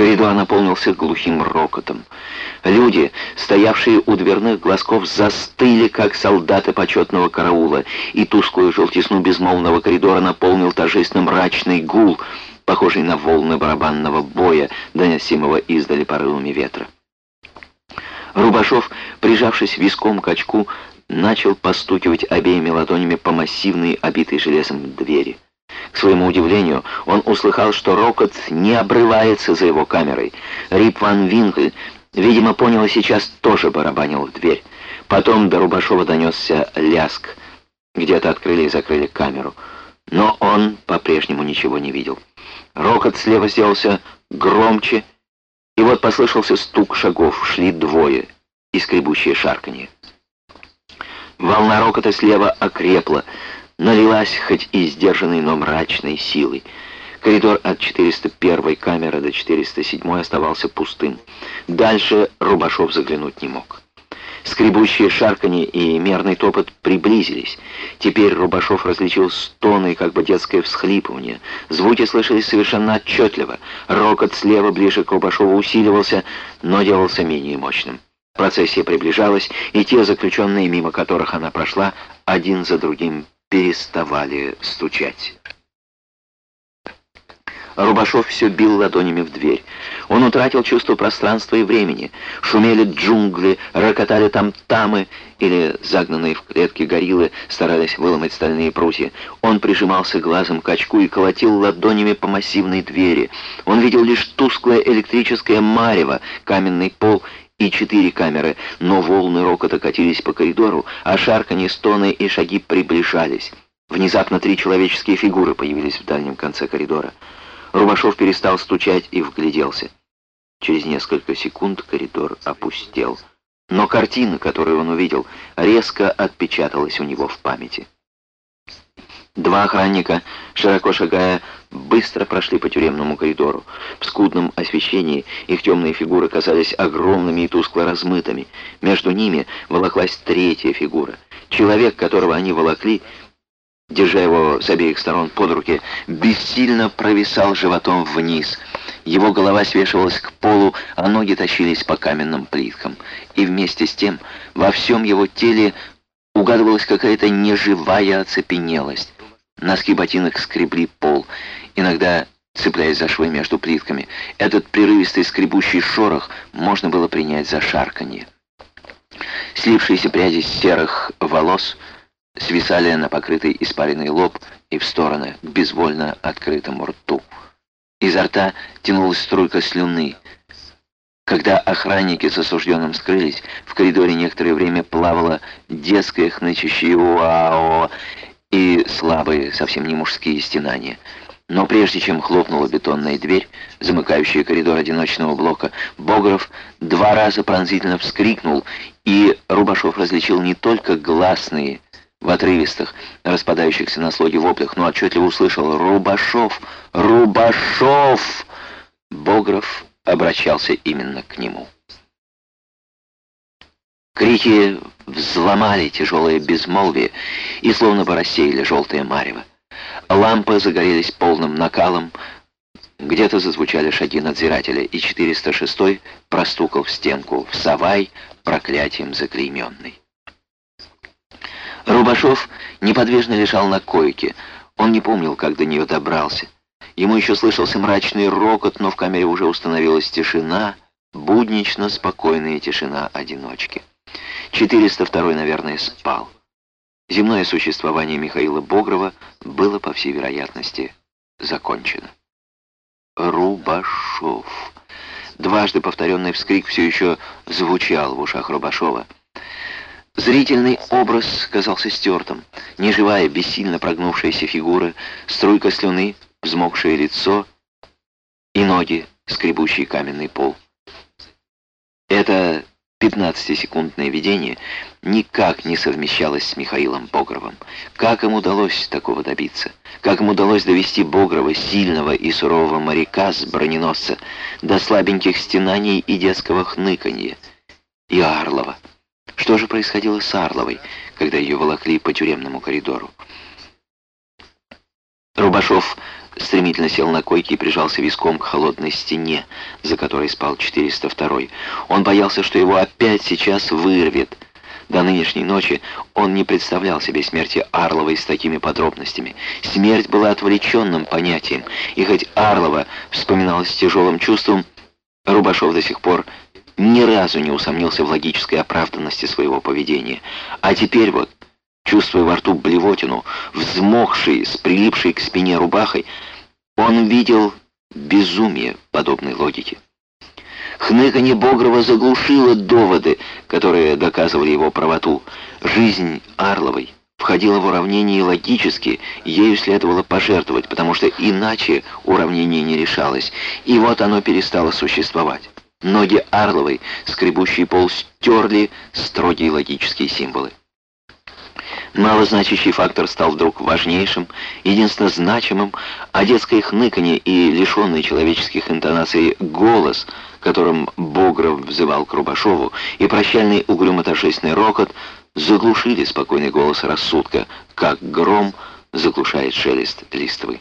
Коридор наполнился глухим рокотом. Люди, стоявшие у дверных глазков, застыли, как солдаты почетного караула, и тусклую желтизну безмолвного коридора наполнил торжественно мрачный гул, похожий на волны барабанного боя, доносимого издали порывами ветра. Рубашов, прижавшись виском к очку, начал постукивать обеими ладонями по массивной, обитой железом двери. К своему удивлению, он услыхал, что рокот не обрывается за его камерой. Рип Ван Винкль, видимо, понял сейчас тоже барабанил в дверь. Потом до Рубашова донесся ляск. Где-то открыли и закрыли камеру. Но он по-прежнему ничего не видел. Рокот слева сделался громче, и вот послышался стук шагов, шли двое, и скребущее шарканье. Волна рокота слева окрепла, налилась хоть и сдержанной, но мрачной силой. Коридор от 401 камеры до 407 оставался пустым. Дальше Рубашов заглянуть не мог. Скребущие шарканье и мерный топот приблизились. Теперь Рубашов различил стоны, как бы детское всхлипывание. Звуки слышались совершенно отчетливо. Рокот слева ближе к Рубашову усиливался, но делался менее мощным. Процессия приближалась, и те заключенные, мимо которых она прошла, один за другим переставали стучать. Рубашов все бил ладонями в дверь. Он утратил чувство пространства и времени. Шумели джунгли, рокотали там тамы, или загнанные в клетки гориллы старались выломать стальные прутья. Он прижимался глазом к очку и колотил ладонями по массивной двери. Он видел лишь тусклое электрическое марево, каменный пол и четыре камеры, но волны рокота катились по коридору, а шарканье, стоны и шаги приближались. Внезапно три человеческие фигуры появились в дальнем конце коридора. Рубашов перестал стучать и вгляделся. Через несколько секунд коридор опустел. Но картина, которую он увидел, резко отпечаталась у него в памяти. Два охранника, широко шагая, быстро прошли по тюремному коридору. В скудном освещении их темные фигуры казались огромными и тускло размытыми. Между ними волоклась третья фигура. Человек, которого они волокли, держа его с обеих сторон под руки, бессильно провисал животом вниз. Его голова свешивалась к полу, а ноги тащились по каменным плиткам. И вместе с тем во всем его теле угадывалась какая-то неживая оцепенелость. Носки ботинок скребли пол, иногда цепляясь за швы между плитками. Этот прерывистый скребущий шорох можно было принять за шарканье. Слившиеся пряди серых волос свисали на покрытый испаренный лоб и в стороны к безвольно открытому рту. Изо рта тянулась струйка слюны. Когда охранники с осужденным скрылись, в коридоре некоторое время плавало детское хнычащее «Уао!» И слабые, совсем не мужские стенания. Но прежде чем хлопнула бетонная дверь, замыкающая коридор одиночного блока, Богров два раза пронзительно вскрикнул, и Рубашов различил не только гласные, в отрывистых, распадающихся на слоге воплях, но отчетливо услышал «Рубашов! Рубашов!» Богров обращался именно к нему. Крики взломали тяжелое безмолвие и словно бы рассеяли желтое марево. Лампы загорелись полным накалом, где-то зазвучали шаги надзирателя, и 406-й простукал в стенку в Савай проклятием заклейменный. Рубашов неподвижно лежал на койке. Он не помнил, как до нее добрался. Ему еще слышался мрачный рокот, но в камере уже установилась тишина, буднично спокойная тишина одиночки. 402 наверное, спал. Земное существование Михаила Богрова было, по всей вероятности, закончено. Рубашов. Дважды повторенный вскрик все еще звучал в ушах Рубашова. Зрительный образ казался стертым. Неживая, бессильно прогнувшаяся фигура, струйка слюны, взмокшее лицо и ноги, скребущий каменный пол. Это пятнадцатисекундное видение никак не совмещалось с Михаилом Богровым. Как им удалось такого добиться? Как им удалось довести Богрова, сильного и сурового моряка с броненосца, до слабеньких стенаний и детского хныканья? И Арлова. Что же происходило с Арловой, когда ее волокли по тюремному коридору? Рубашов стремительно сел на койке и прижался виском к холодной стене, за которой спал 402 Он боялся, что его опять сейчас вырвет. До нынешней ночи он не представлял себе смерти Арловой с такими подробностями. Смерть была отвлеченным понятием, и хоть Арлова вспоминалась с тяжелым чувством, Рубашов до сих пор ни разу не усомнился в логической оправданности своего поведения. А теперь вот, чувствуя во рту блевотину, взмокший, с прилипшей к спине рубахой, он видел безумие подобной логики. Хныканье Богрова заглушило доводы, которые доказывали его правоту. Жизнь Арловой входила в уравнение логически, ею следовало пожертвовать, потому что иначе уравнение не решалось, и вот оно перестало существовать. Ноги Арловой, скребущие пол, стерли строгие логические символы. Малозначащий фактор стал вдруг важнейшим, единственно значимым, а детское хныканье и лишенный человеческих интонаций голос, которым Богров взывал к Рубашову, и прощальный угрюмо-торжественный рокот заглушили спокойный голос рассудка, как гром заглушает шелест листвы.